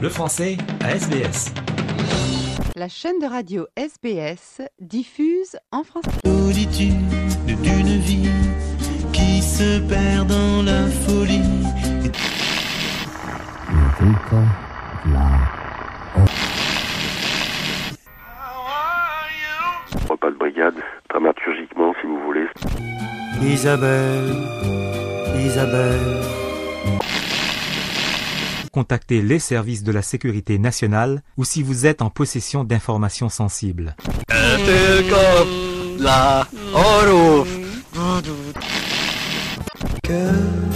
Le français à SBS. La chaîne de radio SBS diffuse en français. Solitude d'une vie qui se perd dans la folie. repas de brigade, dramaturgiquement si vous voulez. Isabelle, Isabelle. Contactez les services de la sécurité nationale ou si vous êtes en possession d'informations sensibles. Que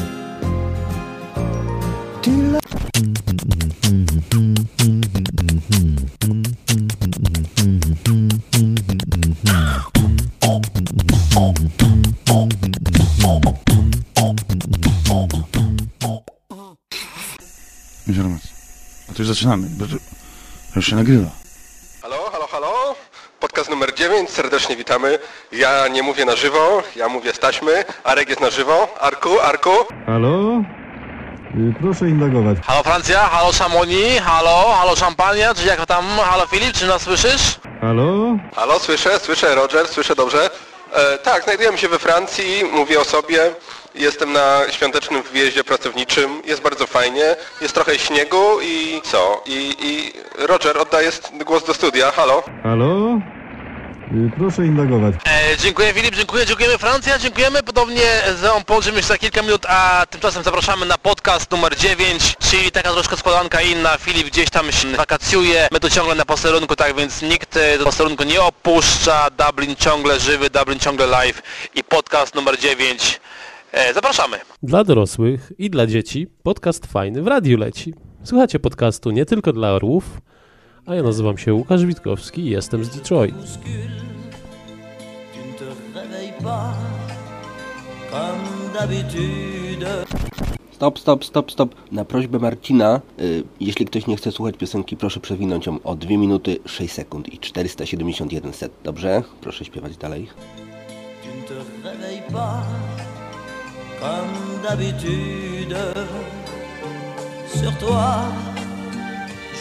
zaczynamy, bo to już się nagrywa. Halo, halo, halo. Podcast numer 9, serdecznie witamy. Ja nie mówię na żywo, ja mówię z taśmy. Arek jest na żywo. Arku, Arku. Halo? Y, Proszę indagować. Halo Francja, halo Szamoni, halo, halo Szampania, czy jak tam, halo Filip, czy nas słyszysz? Halo? Halo, słyszę, słyszę, Roger, słyszę dobrze. E, tak, znajdujemy się we Francji, mówię o sobie. Jestem na świątecznym wyjeździe pracowniczym, jest bardzo fajnie, jest trochę śniegu i co? I, i Roger, oddaję głos do studia, halo. Halo? Y, Proszę indagować. E, dziękuję Filip, dziękuję, dziękujemy Francja, dziękujemy. Podobnie za połączymy się za kilka minut, a tymczasem zapraszamy na podcast numer 9, czyli taka troszkę składanka inna. Filip gdzieś tam się wakacjuje, my tu ciągle na posterunku, tak więc nikt e, do posterunku nie opuszcza. Dublin ciągle żywy, Dublin ciągle live i podcast numer 9. E, zapraszamy. Dla dorosłych i dla dzieci podcast fajny w radiu leci. Słuchacie podcastu nie tylko dla orłów, a ja nazywam się Łukasz Witkowski i jestem z Detroit. Stop, stop, stop, stop. Na prośbę Marcina, y, jeśli ktoś nie chce słuchać piosenki, proszę przewinąć ją o 2 minuty 6 sekund i 471 set. Dobrze? Proszę śpiewać dalej. Comme d'habitude. Sur toi,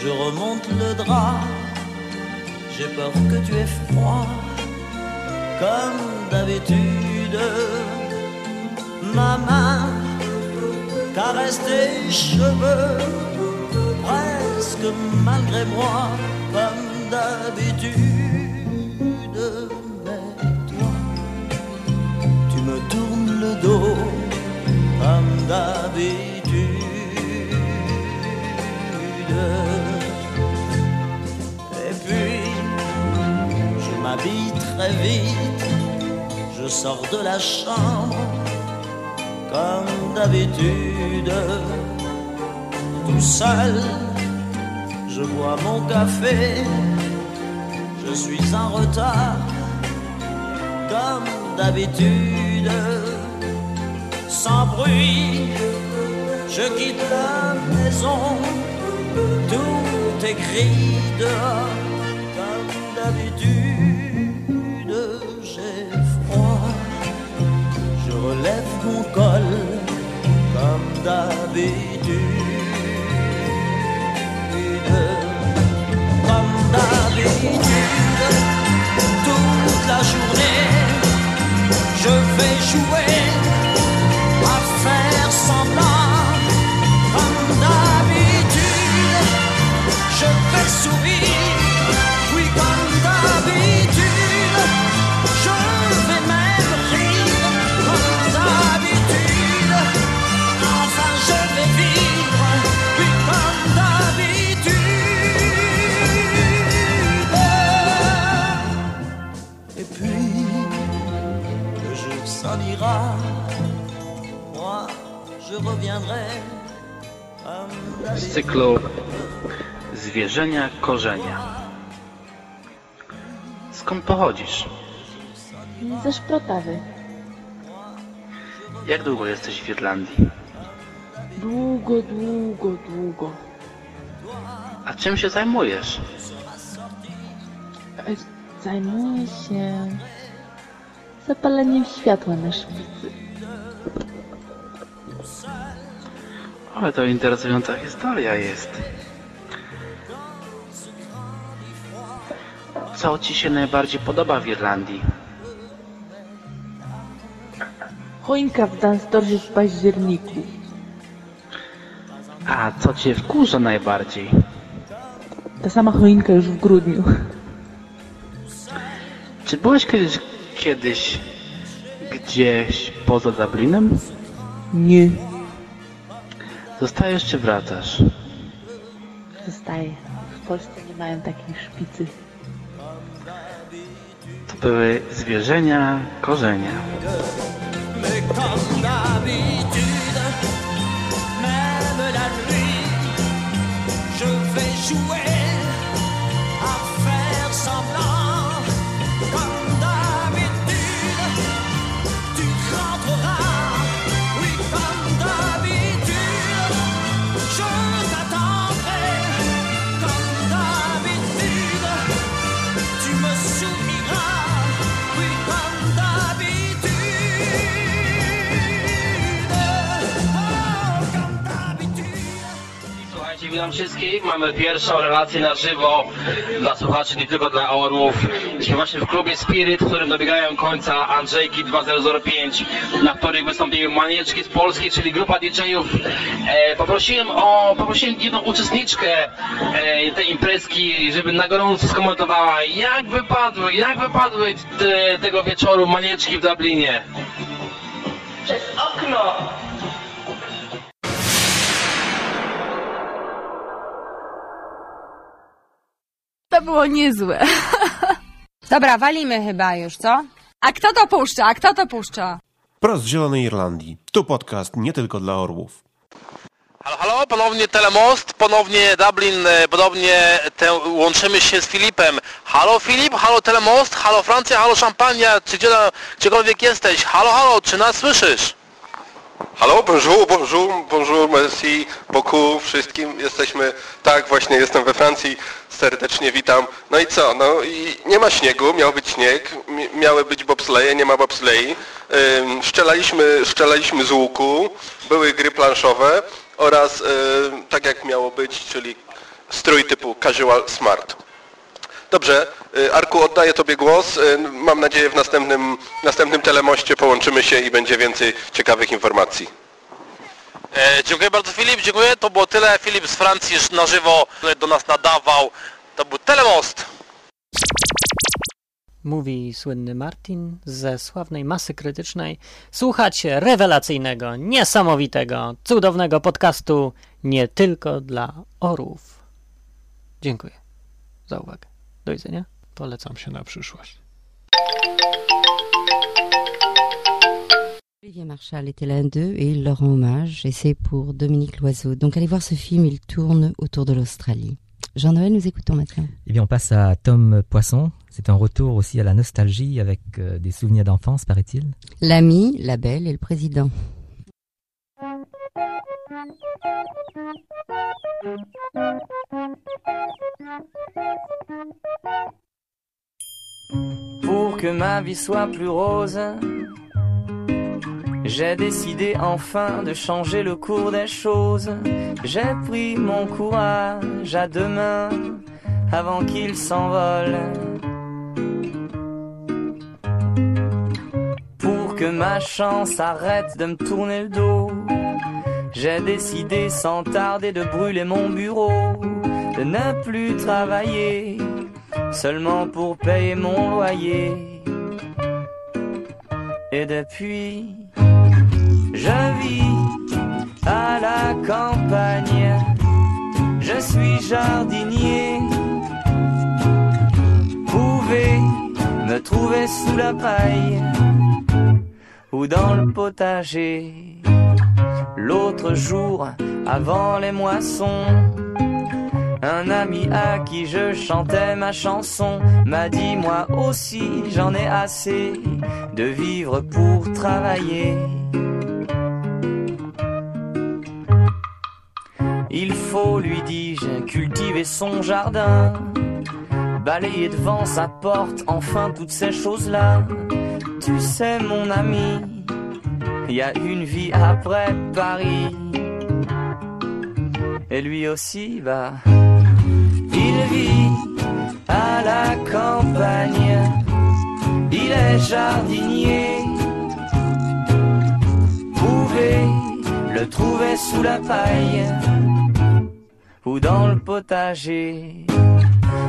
je remonte le drap. J'ai peur que tu aies froid comme d'habitude. Ma main caresse tes cheveux presque malgré moi comme d'habitude. Mais toi, tu me tournes le dos comme d'habitude. Très vite, je sors de la chambre comme d'habitude. Tout seul, je bois mon café, je suis en retard comme d'habitude. Sans bruit, je quitte la maison, tout est gris dehors comme d'habitude. Relève mon col comme d'habitude. Comme d'habitude, toute la journée, je vais jouer à faire semblant. Comme d'habitude, je vais sourire. Z cyklu Zwierzenia korzenia. Skąd pochodzisz? Ze Szprotawy. Jak długo jesteś w Irlandii? Długo, długo, długo. A czym się zajmujesz? E, Zajmuję się zapaleniem światła na szpicy. Ale to interesująca historia jest. Co Ci się najbardziej podoba w Irlandii? Choinka w Dunstorze w październiku. A co Cię wkurza najbardziej? Ta sama choinka już w grudniu. Czy byłeś kiedyś, kiedyś gdzieś poza Dublinem? Nie. Zostajesz czy wracasz? Zostaje. W Polsce nie mają takiej szpicy. To były zwierzenia, korzenia. Mamy pierwszą relację na żywo dla słuchaczy, nie tylko dla orłów. Jesteśmy właśnie w klubie Spirit, w którym dobiegają końca Andrzejki 2005, na których wystąpiły Manieczki z Polski, czyli grupa DJ-ów. E, poprosiłem o, poprosiłem jedną uczestniczkę e, tej imprezki, żeby na gorąco skomentowała, jak wypadły, jak wypadły te, tego wieczoru Manieczki w Dublinie. Przez okno! Było niezłe. Dobra, walimy chyba już, co? A kto to puszcza? A kto to puszcza? Prost z Zielonej Irlandii. Tu podcast nie tylko dla orłów. Halo, halo, ponownie Telemost, ponownie Dublin, e, ponownie te, łączymy się z Filipem. Halo Filip, halo Telemost, halo Francja, halo Szampania, czy gdzie, gdziekolwiek jesteś. Halo, halo, czy nas słyszysz? Halo, bonjour, bonjour, bonjour, merci beaucoup wszystkim. Jesteśmy, tak, właśnie jestem we Francji, serdecznie witam. No i co, no i nie ma śniegu, miał być śnieg, mi- miały być bobsleje, nie ma bobslei. Ym, Strzelaliśmy, strzelaliśmy z łuku, były gry planszowe oraz ym, tak jak miało być, czyli strój typu casual smart. Dobrze, y, Arku, oddaję Tobie głos. Y, Mam nadzieję w następnym, następnym telemoście połączymy się i będzie więcej ciekawych informacji. E, dziękuję bardzo Filip, dziękuję. To było tyle. Filip z Francji już na żywo do nas nadawał. To był Telemost. Mówi słynny Martin ze sławnej masy krytycznej. Słuchacie rewelacyjnego, niesamowitego, cudownego podcastu nie tylko dla orów. Dziękuję za uwagę. Do widzenia. Polecam się na przyszłość. Olivier Marchal était l'un d'eux et il leur rend hommage, et c'est pour Dominique Loiseau. Donc allez voir ce film, il tourne autour de l'Australie. Jean-Noël, nous écoutons maintenant. Eh bien, on passe à Tom Poisson. C'est un retour aussi à la nostalgie avec euh, des souvenirs d'enfance, paraît-il. L'ami, la belle et le président. Pour que ma vie soit plus rose, j'ai décidé enfin de changer le cours des choses. J'ai pris mon courage à deux mains avant qu'il s'envole. Pour que ma chance arrête de me tourner le dos, j'ai décidé sans tarder de brûler mon bureau, de ne plus travailler seulement pour payer mon loyer. Et depuis, je vis à la campagne, je suis jardinier. Pouvez me trouver sous la paille ou dans le potager. L'autre jour, avant les moissons, un ami à qui je chantais ma chanson m'a dit moi aussi j'en ai assez de vivre pour travailler. Il faut, lui dis-je, cultiver son jardin, balayer devant sa porte, enfin toutes ces choses-là. Tu sais mon ami, il y a une vie après Paris. Et lui aussi, bah, à la campagne, il est jardinier. Pouvez le trouver sous la paille ou dans le potager.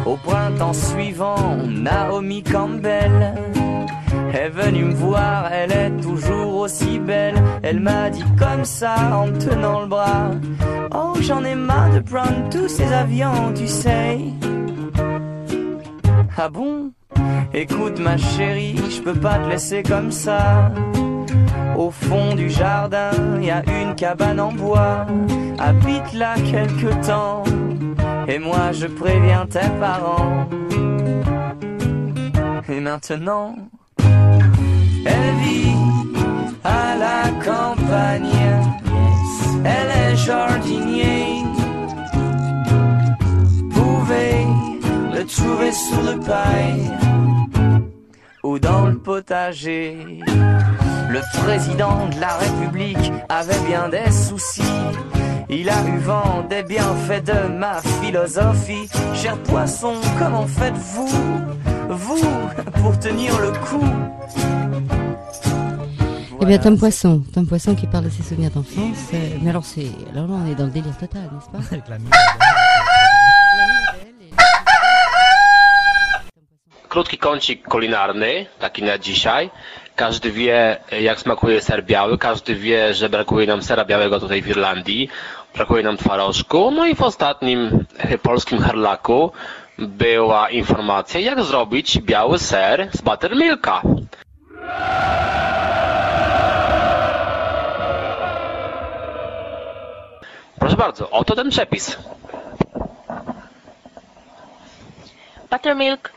Au printemps suivant, Naomi Campbell est venue me voir, elle est toujours aussi belle. Elle m'a dit comme ça en me tenant le bras. Oh, j'en ai marre de prendre tous ces avions, tu sais. Ah bon? Écoute ma chérie, je peux pas te laisser comme ça. Au fond du jardin, y a une cabane en bois. Habite là quelque temps. Et moi je préviens tes parents. Et maintenant, elle vit à la campagne. Elle est jardinier. Pouvez le trouver sous le paille ou dans le potager. Le président de la République avait bien des soucis. Il a eu vent des bienfaits de ma philosophie. Cher poisson, comment faites-vous, vous, pour tenir le coup? Eh bien, Tom Poisson, Tom Poisson qui parle de ses souvenirs d'enfance. euh, mais alors, c'est, alors là, on est dans le délire total, n'est-ce pas? Avec la Krótki kącik kulinarny, taki na dzisiaj. Każdy wie, jak smakuje ser biały, każdy wie, że brakuje nam sera białego tutaj w Irlandii, brakuje nam twarożku. No i w ostatnim e, polskim harlaku była informacja, jak zrobić biały ser z buttermilka. Proszę bardzo, oto ten przepis. Buttermilk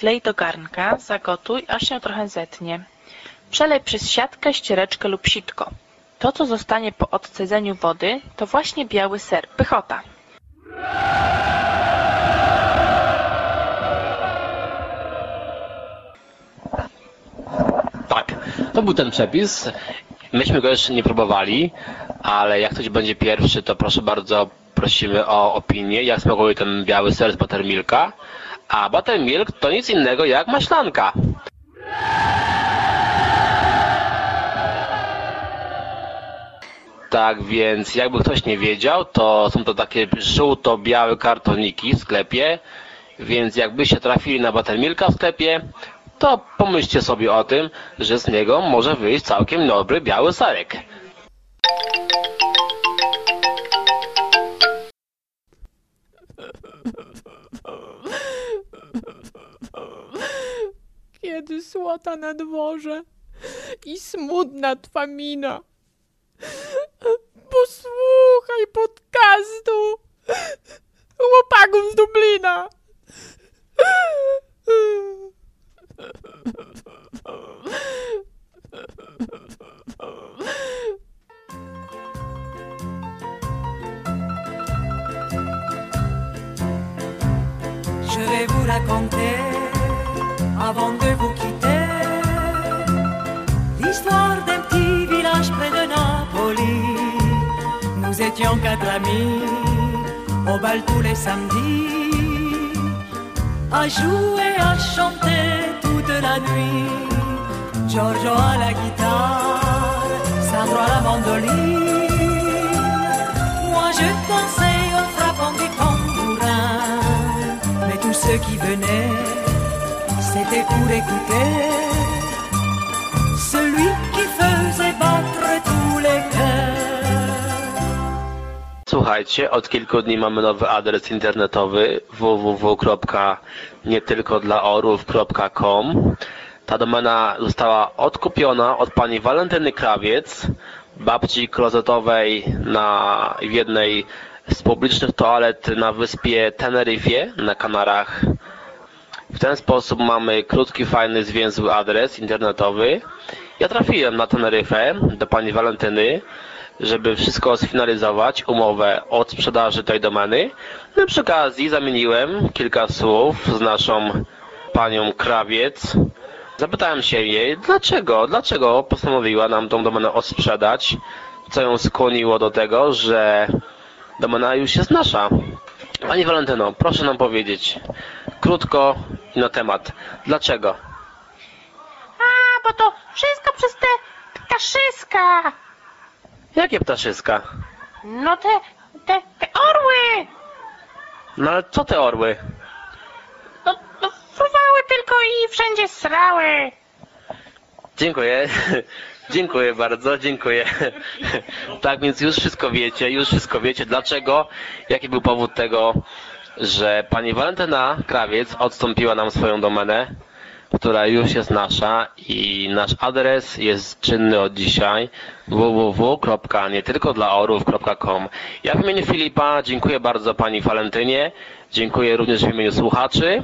wlej do garnka, zagotuj, aż się trochę zetnie. Przelej przez siatkę, ściereczkę lub sitko. To, co zostanie po odcedzeniu wody, to właśnie biały ser, pychota. Tak, to był ten przepis. Myśmy go jeszcze nie próbowali, ale jak ktoś będzie pierwszy, to proszę bardzo, prosimy o opinię, jak smakuje ten biały ser z buttermilka. A buttermilk to nic innego jak maślanka. Tak więc, jakby ktoś nie wiedział, to są to takie żółto-białe kartoniki w sklepie, więc jakbyście trafili na buttermilka w sklepie, to pomyślcie sobie o tym, że z niego może wyjść całkiem dobry biały serek. Kiedy słota na dworze i smutna twa mina. Posłuchaj podcastu chłopaków z Dublina. Je vais vous raconter, avant de vous quitter, l'histoire d'un petit village près de Napoli. Nous étions quatre amis, au bal tous les samedis, à jouer, à chanter toute la nuit. Giorgio à la guitare, Sandro à la mandoline. Moi je dansais en frappant du tambourin. Mais tous ceux qui venaient, c'était pour écouter celui qui faisait battre tous les cœurs. Słuchajcie, od kilku dni mamy nowy adres internetowy www.nietylkodlaorów.com Ta domena została odkupiona od pani Walentyny Krawiec, babci klozetowej na jednej z publicznych toalet na wyspie Teneryfie na Kanarach. W ten sposób mamy krótki, fajny, zwięzły adres internetowy. Ja trafiłem na Teneryfę do pani Walentyny, żeby wszystko sfinalizować, umowę od sprzedaży tej domeny. No przy okazji zamieniłem kilka słów z naszą panią Krawiec. Zapytałem się jej, dlaczego, dlaczego postanowiła nam tą domenę odsprzedać, co ją skłoniło do tego, że domena już jest nasza. Pani Walentyno, proszę nam powiedzieć, krótko i na temat. Dlaczego? A, bo to wszystko przez te ptaszyska. Jakie ptaszyska? No te, te, te orły. No ale co te orły? No, no fruwały tylko i wszędzie srały. Dziękuję. Dziękuję bardzo, dziękuję. Tak więc już wszystko wiecie, już wszystko wiecie dlaczego, jaki był powód tego, że pani Walentyna Krawiec odstąpiła nam swoją domenę, która już jest nasza i nasz adres jest czynny od dzisiaj www.nietylkodlaorów.com Ja w imieniu Filipa dziękuję bardzo pani Walentynie, dziękuję również w imieniu słuchaczy,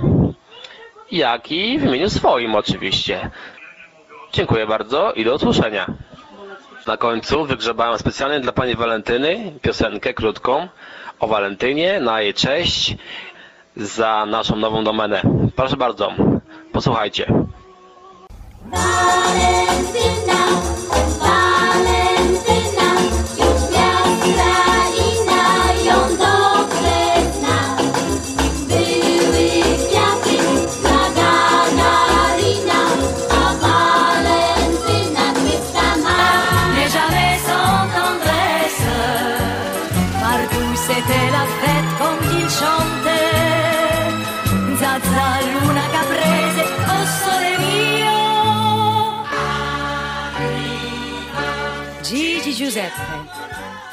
jak i w imieniu swoim oczywiście. Dziękuję bardzo i do usłyszenia. Na końcu wygrzebałem specjalnie dla pani Walentyny piosenkę krótką o Walentynie na jej cześć za naszą nową domenę. Proszę bardzo, posłuchajcie. Walentyna,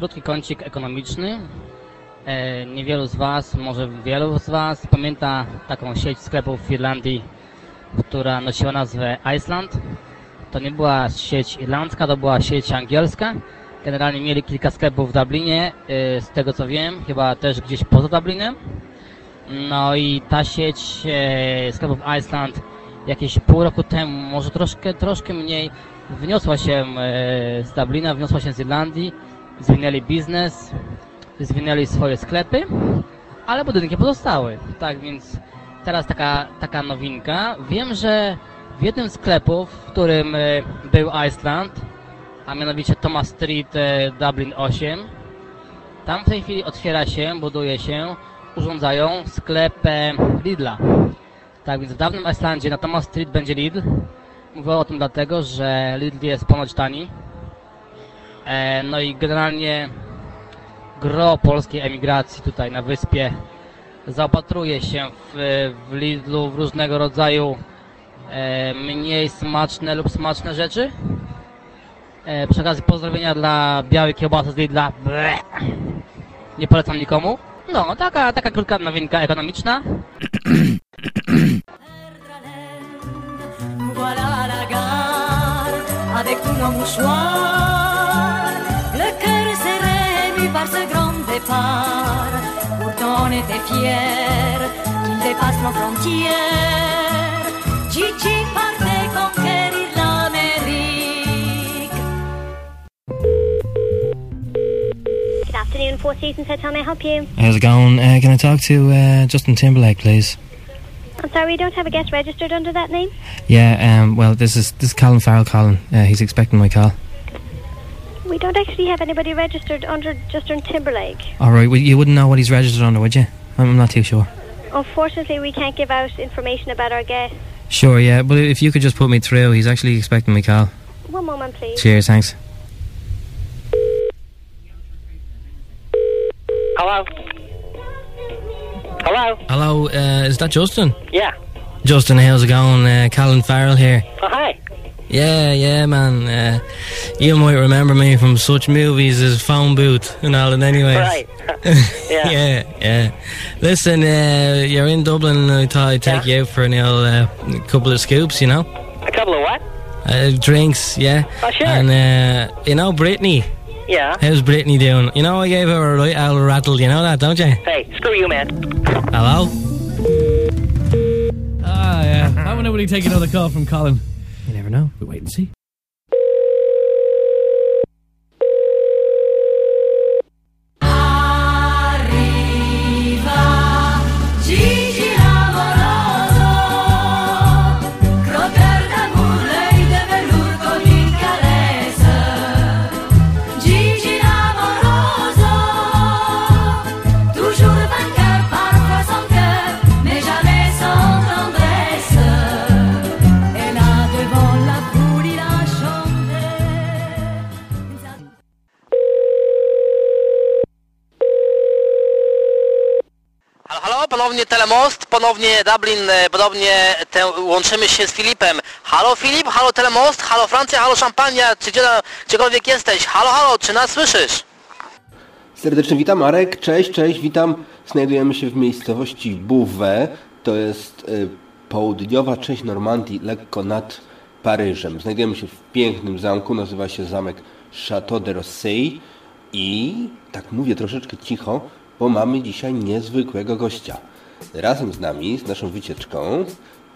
Krótki kącik ekonomiczny. E, niewielu z Was, może wielu z Was pamięta taką sieć sklepów w Irlandii, która nosiła nazwę Iceland. To nie była sieć irlandzka, to była sieć angielska. Generalnie mieli kilka sklepów w Dublinie, e, z tego co wiem, chyba też gdzieś poza Dublinem. No i ta sieć e, sklepów Iceland jakieś pół roku temu, może troszkę, troszkę mniej, wniosła się z Dublina, wniosła się z Irlandii, zwinęli biznes, zwinęli swoje sklepy, ale budynki pozostały. Tak więc teraz taka, taka nowinka. Wiem, że w jednym z sklepów, w którym e, był Iceland, a mianowicie Thomas Street, e, Dublin 8, tam w tej chwili otwiera się, buduje się, urządzają sklep Lidla. Tak więc w dawnym Icelandzie na Thomas Street będzie Lidl. Mówię o tym dlatego, że Lidl jest ponoć tani. E, no i generalnie gro polskiej emigracji tutaj na wyspie zaopatruje się w, w Lidlu w różnego rodzaju e, mniej smaczne lub smaczne rzeczy. E, przy okazji pozdrowienia dla białej kiełbasy z Lidla. Ble. Nie polecam nikomu. No, taka, taka krótka nowinka ekonomiczna. Par ce grand départ. Pourtant on était fiers qu'il dépasse nos frontières. Gigi partait conquérir l'Amérique. Good afternoon, Four Seasons Hotel. How may I help you? How's it going? Uh, can I talk to uh, Justin Timberlake, please? I'm sorry, we don't have a guest registered under that name. Yeah. Um. Well, this is this is Colin Farrell calling. Uh, he's expecting my call. We don't actually have anybody registered under Justin Timberlake. All right. Well, you wouldn't know what he's registered under, would you? I'm not too sure. Unfortunately, we can't give out information about our guests. Sure. Yeah. But if you could just put me through, he's actually expecting my call. One moment, please. Cheers. Thanks. Hello? Hello? Hello. Uh, is that Justin? Yeah. Justin, how's it going? Uh, Colin Farrell here. Oh, hi. Yeah, yeah, man. Uh, you might remember me from such movies as Phone Booth and all that anyways. Right. yeah. yeah, yeah. Listen, uh, you're in Dublin and I thought I'd take you out for an old, uh, couple of scoops, you know? A couple of what? Uh, drinks, yeah. Oh, sure. And, uh, you know, Brittany. Yeah. How's Brittany doing? You know, I gave her a right old rattle, you know that, don't you? Hey, screw you, man. Hello? Ah, Why would nobody take another call from Colin? Never know. We wait and see. Halo, halo, ponownie Telemost, ponownie Dublin, e, ponownie te, łączymy się z Filipem. Halo Filip, halo Telemost, halo Francja, halo Szampania, czy gdzie, gdziekolwiek jesteś. Halo, halo, czy nas słyszysz? Serdecznie witam Marek, cześć, cześć, witam. Znajdujemy się w miejscowości Bouvet, to jest y, południowa część Normandii, lekko nad Paryżem. Znajdujemy się w pięknym zamku, nazywa się zamek Château de Rossey i tak mówię troszeczkę cicho, bo mamy dzisiaj niezwykłego gościa. Razem z nami, z naszą wycieczką,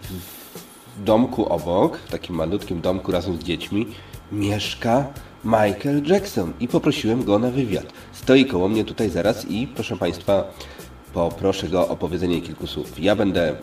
w, domku obok, w takim malutkim domku razem z dziećmi, mieszka Michael Jackson i poprosiłem go na wywiad. Stoi koło mnie tutaj zaraz i proszę Państwa, poproszę go o powiedzenie kilku słów. Ja będę,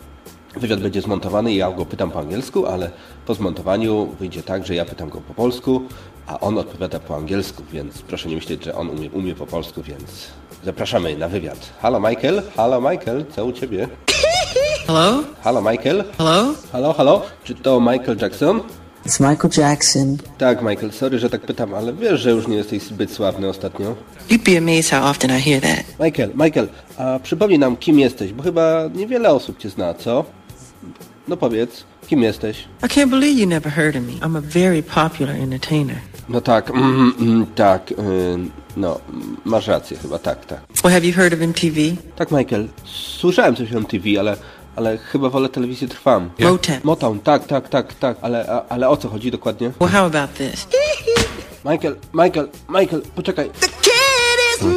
wywiad będzie zmontowany i ja go pytam po angielsku, ale po zmontowaniu wyjdzie tak, że ja pytam go po polsku, a on odpowiada po angielsku, więc proszę nie myśleć, że on umie, umie po polsku, więc zapraszamy na wywiad. Halo Michael, halo Michael, co u Ciebie? Hello? Halo Michael? Hello? Halo, halo, czy to Michael Jackson? It's Michael Jackson. Tak, Michael, sorry, że tak pytam, ale wiesz, że już nie jesteś zbyt sławny ostatnio. You'd be amazed how often I hear that. Michael, Michael, a przypomnij nam, kim jesteś, bo chyba niewiele osób Cię zna, co? No powiedz, kim jesteś? I can't believe you never heard of me. I'm a very popular entertainer. No tak, mm, mm, tak, y, no, masz rację chyba, tak, tak. Well, have you heard of MTV? Tak, Michael, słyszałem coś o MTV, ale, ale chyba wolę telewizję trwam. Motown. Motown, tak, tak, tak, tak, ale, a, ale o co chodzi dokładnie? Well, how about this? Michael, Michael, Michael, poczekaj.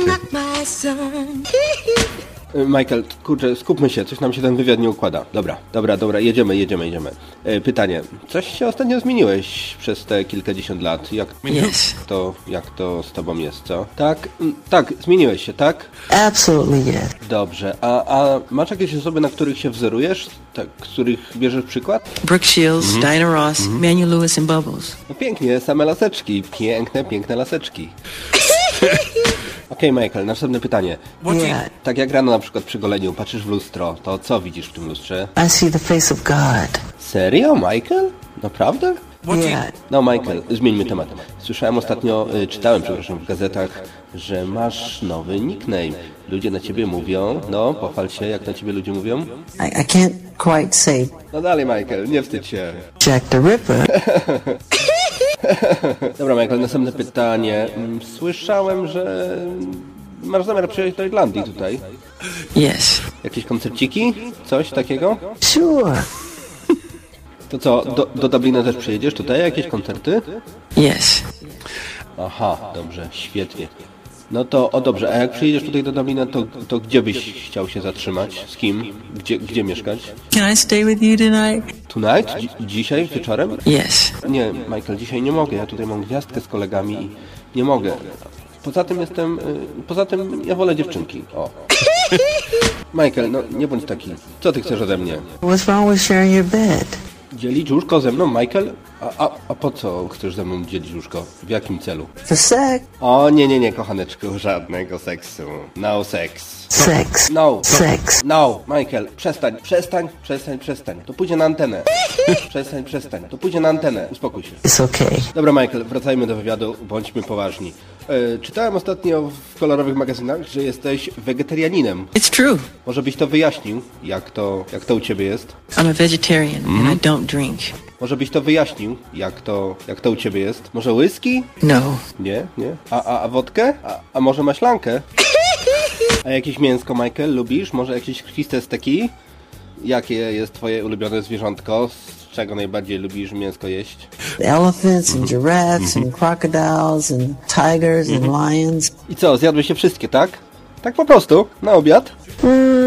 Not my son. Y, Michael, kurczę, skupmy się, coś nam się ten wywiad nie układa. Dobra, dobra, dobra, jedziemy, jedziemy, jedziemy. Y, Pytanie, coś się ostatnio zmieniłeś przez te kilkadziesiąt lat. Jak Yes. to, jak to z tobą jest, co? Tak, mm, tak, zmieniłeś się, tak? Absolutely yes. Dobrze, a, a masz jakieś osoby, na których się wzorujesz? Tak, z których bierzesz przykład? Brooke Shields, Mhm. Diana Ross, Manuel Lewis, and Bubbles. No pięknie, same laseczki, piękne, piękne laseczki. Okej, Michael, następne pytanie. Yeah. Tak jak rano na przykład przy goleniu patrzysz w lustro, to co widzisz w tym lustrze? I see the face of God. Serio, Michael? Naprawdę? Yeah. No, Michael, zmieńmy temat. Słyszałem ostatnio, y, czytałem, przepraszam, w gazetach, że masz nowy nickname. Ludzie na ciebie mówią, no, pochwal się, jak na ciebie ludzie mówią. I, I can't quite say No dalej, Michael, nie wstydź się. Jack the Ripper. Dobra, Michael, następne pytanie. Słyszałem, że masz zamiar przyjechać do Irlandii tutaj. Yes. Jakieś koncerciki? Coś takiego? Sure. To co, do, do Dublina też przyjedziesz tutaj? Jakieś koncerty? Yes. Aha, dobrze, świetnie. No to, o dobrze, a jak przyjedziesz tutaj do Dublina, to, to gdzie byś chciał się zatrzymać? Z kim? Gdzie, gdzie mieszkać? Can I stay with you tonight? Tonight? Dzi dzisiaj? Wieczorem? Yes. Nie, Michael, dzisiaj nie mogę. Ja tutaj mam gwiazdkę z kolegami i nie mogę. Poza tym jestem... y, Poza tym ja wolę dziewczynki. O. Michael, no nie bądź taki. Co ty chcesz ode mnie? What's wrong with sharing your bed? Dzielić łóżko ze mną, Michael? A, a, a po co chcesz ze mną dzielić łóżko? W jakim celu? For sex. O, nie, nie, nie, kochaneczku, żadnego seksu. No sex. Sex. No. Sex. No, Michael, przestań, przestań, przestań, przestań. To pójdzie na antenę. Przestań, przestań. To pójdzie na antenę. Uspokój się. It's okay. Dobra, Michael, wracajmy do wywiadu, bądźmy poważni. E, czytałem ostatnio w kolorowych magazynach, że jesteś wegetarianinem. It's true. Może byś to wyjaśnił, jak to, jak to u ciebie jest? I'm a vegetarian Mhm. and I don't drink. Może byś to wyjaśnił, jak to, jak to u ciebie jest? Może whisky? No. Nie, nie. A, a, a wodkę? A, a może maślankę? A jakieś mięsko, Michael, lubisz? Może jakieś krwiste steki? Jakie jest twoje ulubione zwierzątko? Z czego najbardziej lubisz mięsko jeść? Elephants and giraffes and crocodiles and tigers and lions. I co, zjadłeś się wszystkie, tak? Tak po prostu? Na obiad? Mm.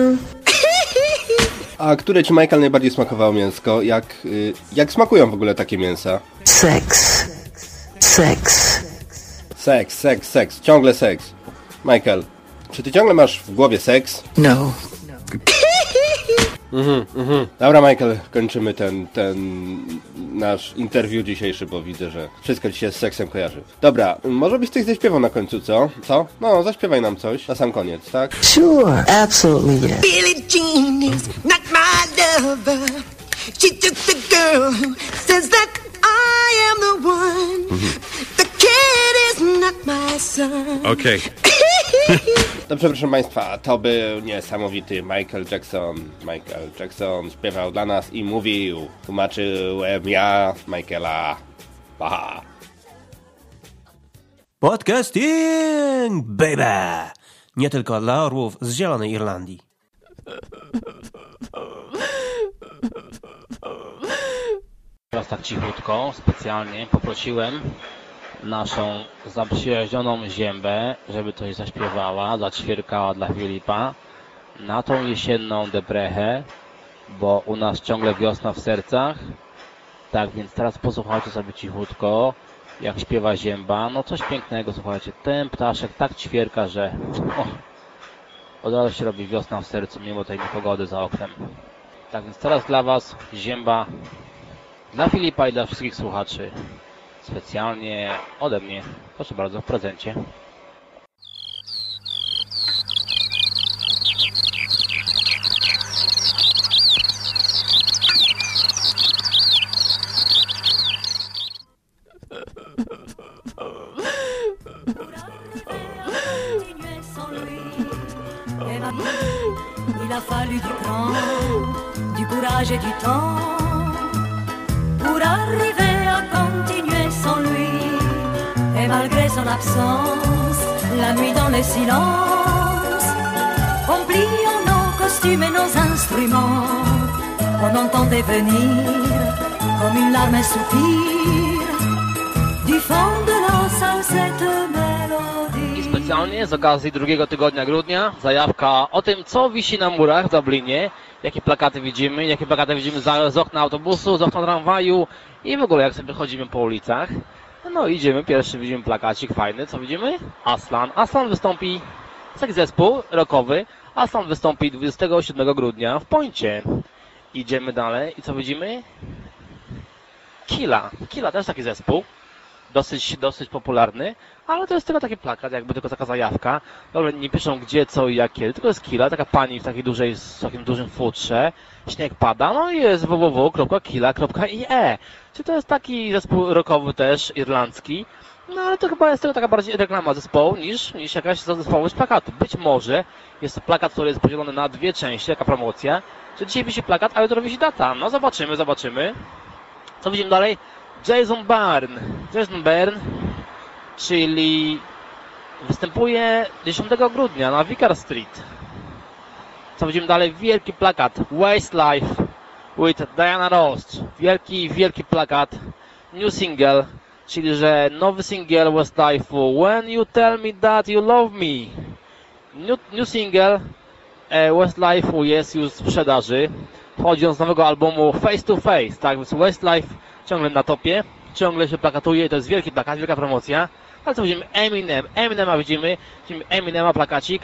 A które ci, Michael, najbardziej smakowało mięsko? Jak, y, jak smakują w ogóle takie mięsa? Seks. Seks. Seks, seks, seks. Ciągle seks. Michael, czy ty ciągle masz w głowie seks? No. Mhm, mhm. Dobra, Michael, kończymy ten, ten nasz interwiu dzisiejszy, bo widzę, że wszystko ci się z seksem kojarzy. Dobra, może byś coś zaśpiewał na końcu, co? Co? No, zaśpiewaj nam coś na sam koniec, tak? Sure, absolutely yes. Billie Jean is not my lover. She's just a girl who says that I am the one. The kid is not my son. Okej. Dobrze, proszę Państwa, to był niesamowity Michael Jackson. Michael Jackson śpiewał dla nas i mówił. Tłumaczyłem ja Michaela. Pa. Podcasting, baby! Nie tylko dla orłów z Zielonej Irlandii. Teraz tak cichutko, specjalnie poprosiłem naszą zaprzyjaźnioną ziębę, żeby coś zaśpiewała, zaćwierkała dla Filipa na tą jesienną deprechę, bo u nas ciągle wiosna w sercach. Tak więc teraz posłuchajcie sobie cichutko, jak śpiewa zięba. No coś pięknego, słuchajcie. Ten ptaszek tak ćwierka, że o, od razu się robi wiosna w sercu, mimo tej niepogody za oknem. Tak więc teraz dla Was zięba dla Filipa i dla wszystkich słuchaczy. Specjalnie ode mnie. Proszę bardzo, w prezencie. Venir comme une larme un soupir du fond de âmes cette. I specjalnie z okazji drugiego tygodnia grudnia zajawka o tym, co wisi na murach w Dublinie, jakie plakaty widzimy, jakie plakaty widzimy z okna autobusu, z okna tramwaju i w ogóle jak sobie chodzimy po ulicach. No idziemy, pierwszy widzimy plakacik fajny, co widzimy? Aslan. Aslan wystąpi, taki zespół rockowy, Aslan wystąpi 27 grudnia w Pońcie. Idziemy dalej i co widzimy? Killa. Killa też taki zespół. Dosyć, dosyć popularny, ale to jest tylko taki plakat, jakby tylko taka zajawka. Dobra, nie piszą gdzie, co i jak, kiedy, tylko jest Killa, taka pani w takiej dużej, w takim dużym futrze, śnieg pada, no i jest www.killa.ie. Czy to jest taki zespół rockowy też, irlandzki, no ale to chyba jest tylko taka bardziej reklama zespołu niż, niż jakaś zespołowość plakatu. Być może jest to plakat, który jest podzielony na dwie części, taka promocja, że dzisiaj wisi plakat, a jutro wisi data. No zobaczymy, zobaczymy. Co widzimy dalej? Jason Byrne. Jason Byrne, czyli występuje 10 grudnia na Vicar Street. Co widzimy dalej? Wielki plakat Westlife with Diana Ross. Wielki, wielki plakat. New single, czyli że nowy singiel Westlife'u When You Tell Me That You Love Me. New, new single e, Westlife'u jest już w sprzedaży. Chodzi on z nowego albumu Face to Face, tak więc Westlife ciągle na topie, ciągle się plakatuje, to jest wielki plakat, wielka promocja. Ale co widzimy? Eminem, Eminema widzimy, widzimy Eminema plakacik,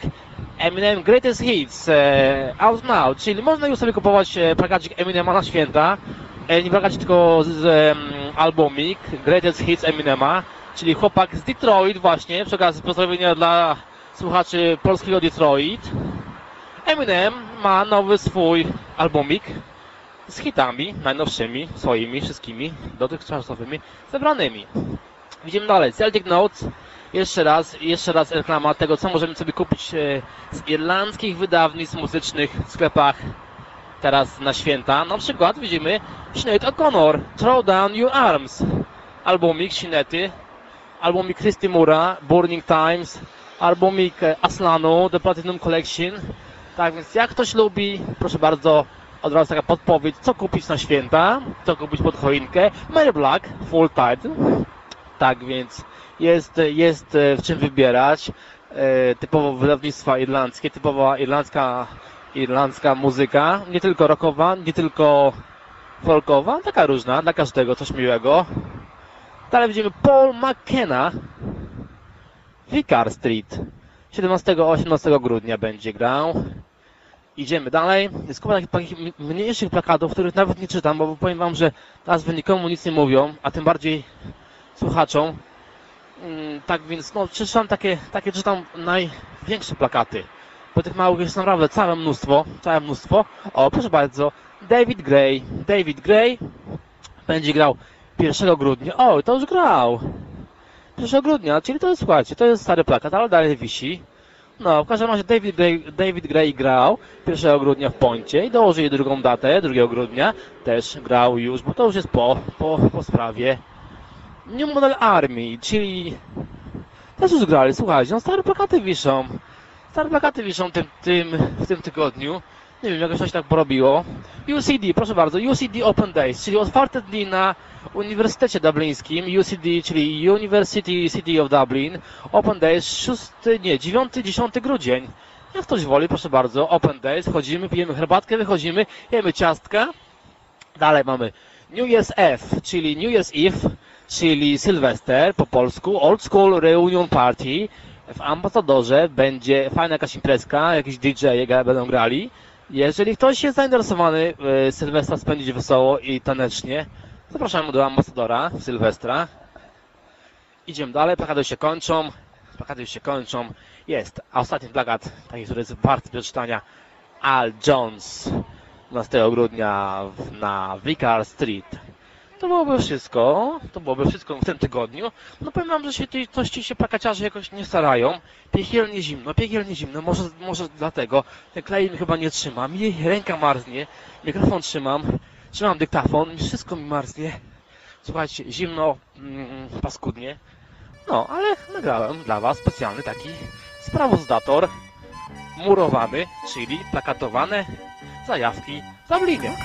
Eminem Greatest Hits, e, Out Now, czyli można już sobie kupować e, plakacik Eminema na święta, nie plakacik tylko z, z albumik Greatest Hits Eminema, czyli chłopak z Detroit właśnie, przy okazji pozdrowienia dla słuchaczy polskiego Detroit. Eminem ma nowy swój albumik z hitami najnowszymi, swoimi, wszystkimi, dotychczasowymi, zebranymi. Widzimy dalej, Celtic Notes, jeszcze raz, jeszcze raz reklama tego, co możemy sobie kupić e, z irlandzkich wydawnictw muzycznych w sklepach teraz na święta. Na przykład widzimy Sinead O'Connor, Throw Down Your Arms, albumik Sinety, albumik Christy Mura, Burning Times, albumik e, Aslanu, The Platinum Collection. Tak więc jak ktoś lubi, proszę bardzo, od razu taka podpowiedź, co kupić na święta, co kupić pod choinkę. Mary Black, Full Tide. Tak więc jest, jest e, w czym wybierać. E, typowo wydawnictwa irlandzkie, typowa irlandzka irlandzka muzyka, nie tylko rockowa, nie tylko folkowa, taka różna, dla każdego coś miłego. Dalej widzimy Paul McKenna, Vicar Street. 17-18 grudnia będzie grał. Idziemy dalej. Jest kupa takich, mniejszych plakatów, których nawet nie czytam, bo powiem wam, że nazwy nikomu nic nie mówią, a tym bardziej słuchaczom. Mm, tak więc, no, czytam takie, takie czytam największe plakaty. Bo tych małych jest naprawdę całe mnóstwo, całe mnóstwo. O, proszę bardzo, David Gray. David Gray będzie grał 1 grudnia. O, to już grał. 1 grudnia, czyli to jest, słuchajcie, to jest stary plakat, ale dalej wisi. No, w każdym razie David Gray, David Gray grał 1 grudnia w Poncie i dołożyli drugą datę, 2 grudnia też grał już, bo to już jest po, po, po sprawie New Model Army, czyli też już grali, słuchajcie, no stare plakaty wiszą. Stare plakaty wiszą tym, tym, w tym tygodniu. Nie wiem, jakoś coś tak porobiło. UCD, proszę bardzo, UCD Open Days, czyli otwarte dni na Uniwersytecie Dublińskim, UCD, czyli University City of Dublin. Open Days 6, nie, 9-10 grudzień. Jak ktoś woli, proszę bardzo, Open Days, chodzimy, pijemy herbatkę, wychodzimy, jemy ciastka. Dalej mamy New Year's Eve, czyli New Year's Eve, czyli Sylwester po polsku, Old School Reunion Party. W ambasadorze będzie fajna jakaś imprezka, jakiś DJ będą grali. Jeżeli ktoś jest zainteresowany e, Sylwestra spędzić wesoło i tanecznie, zapraszamy do ambasadora Sylwestra. Idziemy dalej, plakaty się kończą. Plakaty się kończą. Jest, a ostatni plakat, taki, który jest wart przeczytania, Al Jones 12 grudnia na Vicar Street. To byłoby wszystko. To byłoby wszystko w tym tygodniu. No powiem wam, że się ci, coś ci się plakaciarze jakoś nie starają. Piekielnie zimno, piekielnie zimno. Może, może dlatego. Ten klej mi chyba nie trzyma. Mi ręka marznie. Mikrofon trzymam. Trzymam dyktafon. Wszystko mi marznie. Słuchajcie, zimno, mm, paskudnie. No, ale nagrałem dla was specjalny taki sprawozdator murowany, czyli plakatowane zajawki Dublinie.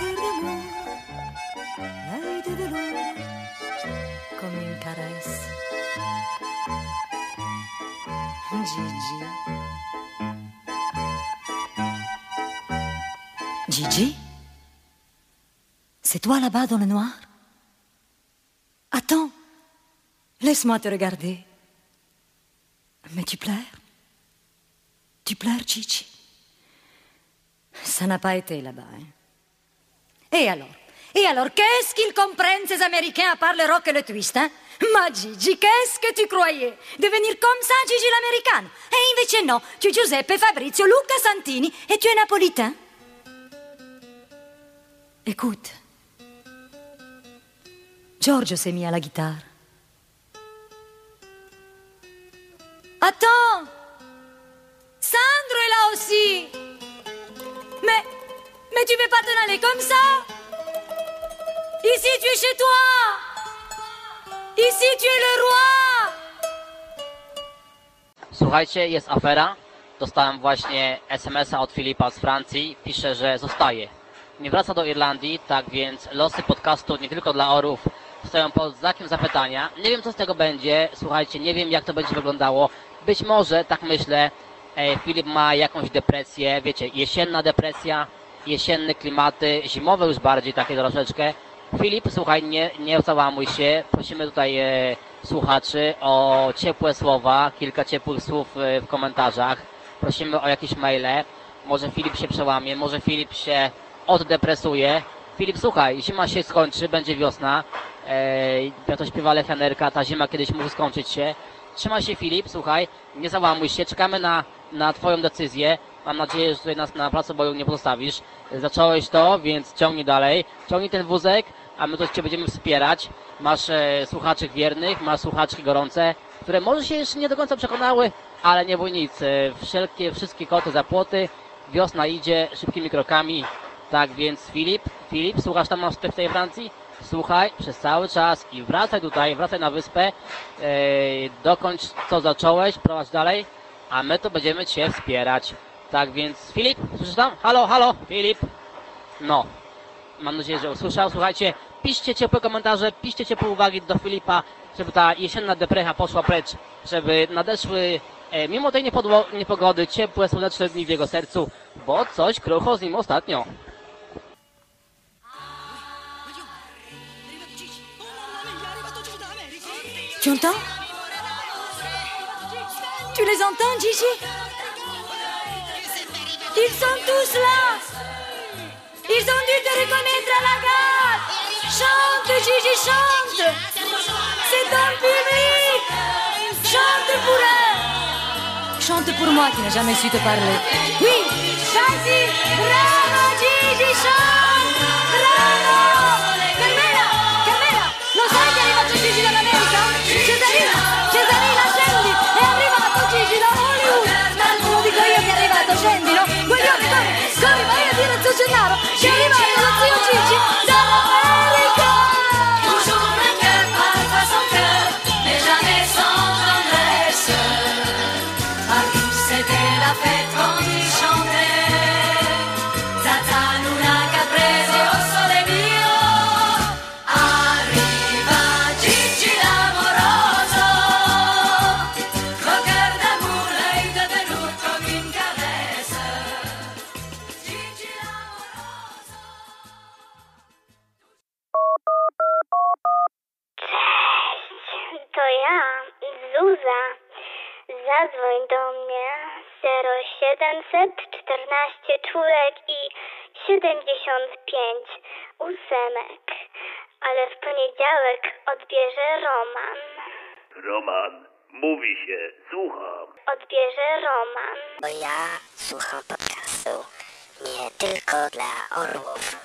Gigi. Gigi? C'est toi là-bas dans le noir? Attends, laisse-moi te regarder. Mais tu pleures? Tu pleures, Gigi? Ça n'a pas été là-bas, hein. Et alors? Et alors, qu'est-ce qu'ils comprennent, ces Américains, à part rock et le twist, hein Ma Gigi, qu'est-ce que tu croyais? Devenir comme ça, Gigi l'américaine Et invece no, tu es Giuseppe, Fabrizio, Luca Santini et tu es napolitain. Écoute, Giorgio s'est mis à la guitare. Attends. Sandro est là aussi. Mais, mais tu veux pas t'en aller comme ça Ici, tu es chez toi Ici, tu es le roi Słuchajcie, jest afera. Dostałem właśnie SMS-a od Filipa z Francji. Pisze, że zostaje. Nie wraca do Irlandii, tak więc losy podcastu nie tylko dla orów stoją pod znakiem zapytania. Nie wiem, co z tego będzie. Słuchajcie, nie wiem, jak to będzie wyglądało. Być może, tak myślę, e, Filip ma jakąś depresję, wiecie, jesienna depresja, jesienne klimaty, zimowe już bardziej takie troszeczkę. Filip, słuchaj, nie, nie załamuj się. Prosimy tutaj e, słuchaczy o ciepłe słowa, kilka ciepłych słów e, w komentarzach. Prosimy o jakieś maile. Może Filip się przełamie, może Filip się oddepresuje. Filip, słuchaj, zima się skończy, będzie wiosna. E, jak to ta zima kiedyś musi skończyć się. Trzymaj się Filip, słuchaj, nie załamuj się, czekamy na, na Twoją decyzję. Mam nadzieję, że tutaj nas na placu boju nie pozostawisz. Zacząłeś to, więc ciągnij dalej. Ciągnij ten wózek, a my to Cię będziemy wspierać. Masz e, słuchaczy wiernych, masz słuchaczki gorące, które może się jeszcze nie do końca przekonały, ale nie bój nic. E, wszelkie, wszystkie koty za płoty. Wiosna idzie szybkimi krokami. Tak więc Filip, Filip, słuchasz tam nas w tej Francji? Słuchaj przez cały czas i wracaj tutaj, wracaj na wyspę, e, dokończ co zacząłeś, prowadź dalej, a my to będziemy Cię wspierać. Tak więc Filip, słyszysz tam? Halo, halo, Filip. No, mam nadzieję, że usłyszał. Słuchajcie, piszcie ciepłe komentarze, piszcie ciepłe uwagi do Filipa, żeby ta jesienna deprecha poszła precz, żeby nadeszły, e, mimo tej niepogody, ciepłe, słoneczne dni w jego sercu, bo coś krucho z nim ostatnio. Tu entends? Tu les entends, Gigi? Ils sont tous là! Ils ont dû te reconnaître à la gare Chante, Gigi, chante. C'est ton public Chante pour eux Chante pour moi qui n'ai jamais su te parler. Oui Vas-y Bravo, Gigi, chante Bravo Carmela Carmela Lo sai che è arrivato Gigi dall'America? Cesarina Cesarina, scendi. È arrivato Gigi da Hollywood. Ma non dico io che è arrivato, scendi, no? Guaglione, corri Corri, vai a dire a Gennaro Che è 0714 czwórek i 75 ósemek. Ale w poniedziałek odbierze Roman. Roman, mówi się, słucham. Odbierze Roman. Bo ja słucham podcastu nie tylko dla orłów.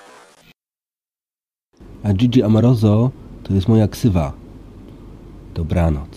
A Gigi Amoroso to jest moja ksywa. Dobranoc.